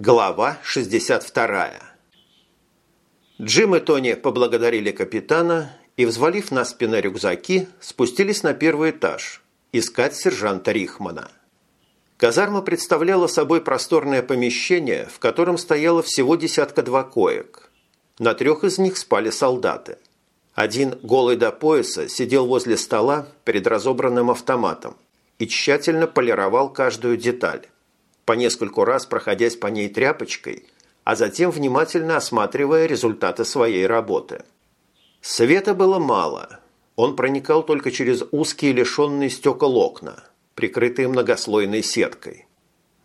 Глава 62. Джим и Тони поблагодарили капитана и, взвалив на спины рюкзаки, спустились на первый этаж искать сержанта Рихмана. Казарма представляла собой просторное помещение, в котором стояло всего десятка-два коек. На трех из них спали солдаты. Один, голый до пояса, сидел возле стола перед разобранным автоматом и тщательно полировал каждую деталь по нескольку раз проходясь по ней тряпочкой, а затем внимательно осматривая результаты своей работы. Света было мало. Он проникал только через узкие лишенные стекол окна, прикрытые многослойной сеткой.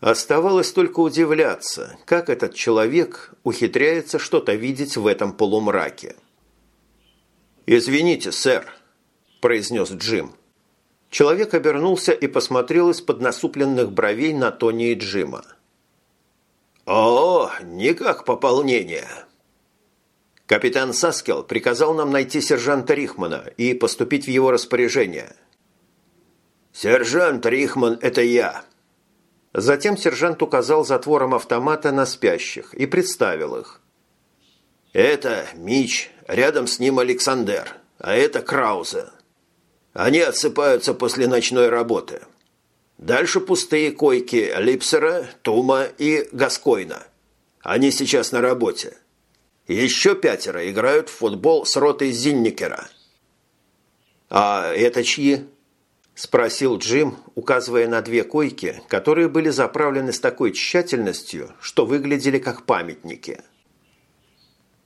Оставалось только удивляться, как этот человек ухитряется что-то видеть в этом полумраке. «Извините, сэр», – произнес Джим – Человек обернулся и посмотрел из-под насупленных бровей на Тони и Джима. «О, никак пополнение!» Капитан Саскел приказал нам найти сержанта Рихмана и поступить в его распоряжение. «Сержант Рихман – это я!» Затем сержант указал затвором автомата на спящих и представил их. «Это Мич, рядом с ним Александр, а это Краузе. Они отсыпаются после ночной работы. Дальше пустые койки Липсера, Тума и Гаскойна. Они сейчас на работе. Еще пятеро играют в футбол с ротой Зинникера. «А это чьи?» – спросил Джим, указывая на две койки, которые были заправлены с такой тщательностью, что выглядели как памятники.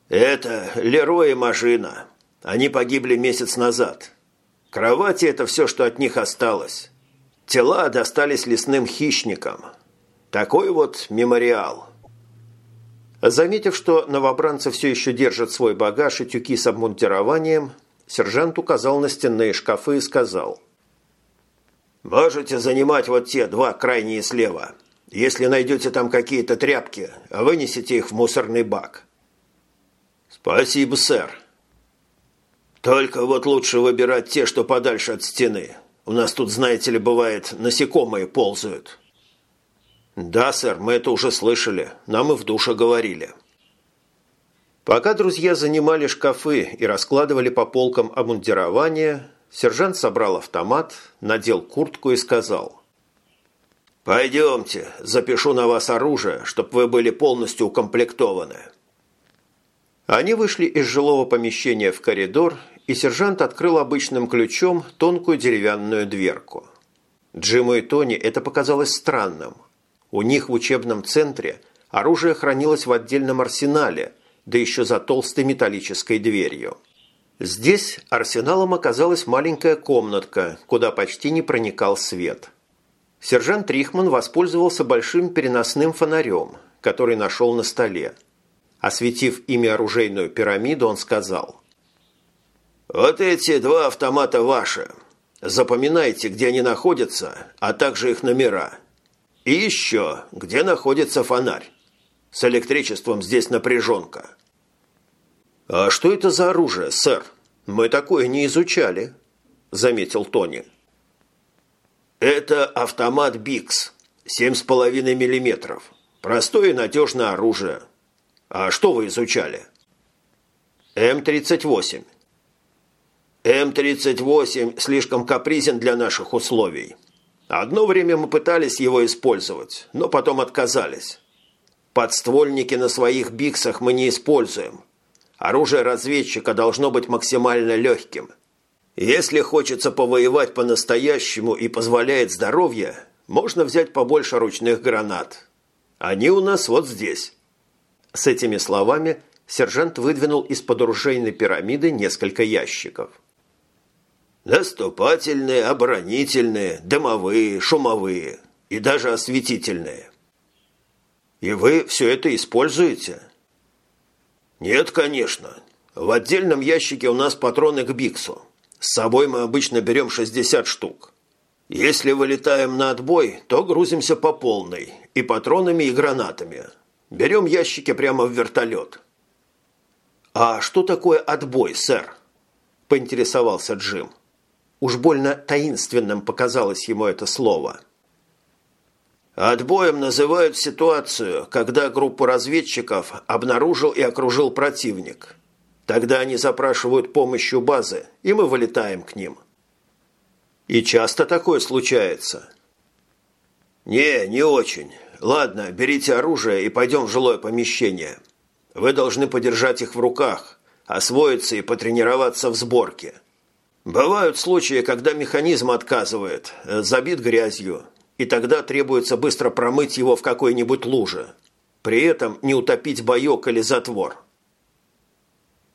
«Это Лерой и Мажина. Они погибли месяц назад. Кровати – это все, что от них осталось. Тела достались лесным хищникам. Такой вот мемориал. Заметив, что новобранцы все еще держат свой багаж и тюки с обмунтированием, сержант указал на стенные шкафы и сказал. «Можете занимать вот те два крайние слева. Если найдете там какие-то тряпки, вынесите их в мусорный бак». «Спасибо, сэр», только вот лучше выбирать те, что подальше от стены. У нас тут, знаете ли, бывает, насекомые ползают. Да, сэр, мы это уже слышали. Нам и в душе говорили. Пока друзья занимали шкафы и раскладывали по полкам обмундирование, сержант собрал автомат, надел куртку и сказал. «Пойдемте, запишу на вас оружие, чтобы вы были полностью укомплектованы». Они вышли из жилого помещения в коридор и сержант открыл обычным ключом тонкую деревянную дверку. Джиму и Тони это показалось странным. У них в учебном центре оружие хранилось в отдельном арсенале, да еще за толстой металлической дверью. Здесь арсеналом оказалась маленькая комнатка, куда почти не проникал свет. Сержант Рихман воспользовался большим переносным фонарем, который нашел на столе. Осветив ими оружейную пирамиду, он сказал – «Вот эти два автомата ваши. Запоминайте, где они находятся, а также их номера. И еще, где находится фонарь. С электричеством здесь напряженка». «А что это за оружие, сэр? Мы такое не изучали», – заметил Тони. «Это автомат БИКС, 7,5 миллиметров. Простое и надежное оружие. А что вы изучали?» «М-38. М-38 слишком капризен для наших условий. Одно время мы пытались его использовать, но потом отказались. Подствольники на своих биксах мы не используем. Оружие разведчика должно быть максимально легким. Если хочется повоевать по-настоящему и позволяет здоровье, можно взять побольше ручных гранат. Они у нас вот здесь. С этими словами сержант выдвинул из-под оружейной пирамиды несколько ящиков. Наступательные, оборонительные, дымовые, шумовые и даже осветительные. И вы все это используете? Нет, конечно. В отдельном ящике у нас патроны к Биксу. С собой мы обычно берем 60 штук. Если вылетаем на отбой, то грузимся по полной, и патронами, и гранатами. Берем ящики прямо в вертолет. «А что такое отбой, сэр?» – поинтересовался Джим. Уж больно таинственным показалось ему это слово. Отбоем называют ситуацию, когда группу разведчиков обнаружил и окружил противник. Тогда они запрашивают помощь у базы, и мы вылетаем к ним. И часто такое случается? Не, не очень. Ладно, берите оружие и пойдем в жилое помещение. Вы должны подержать их в руках, освоиться и потренироваться в сборке. Бывают случаи, когда механизм отказывает, забит грязью, и тогда требуется быстро промыть его в какой-нибудь луже. При этом не утопить боек или затвор.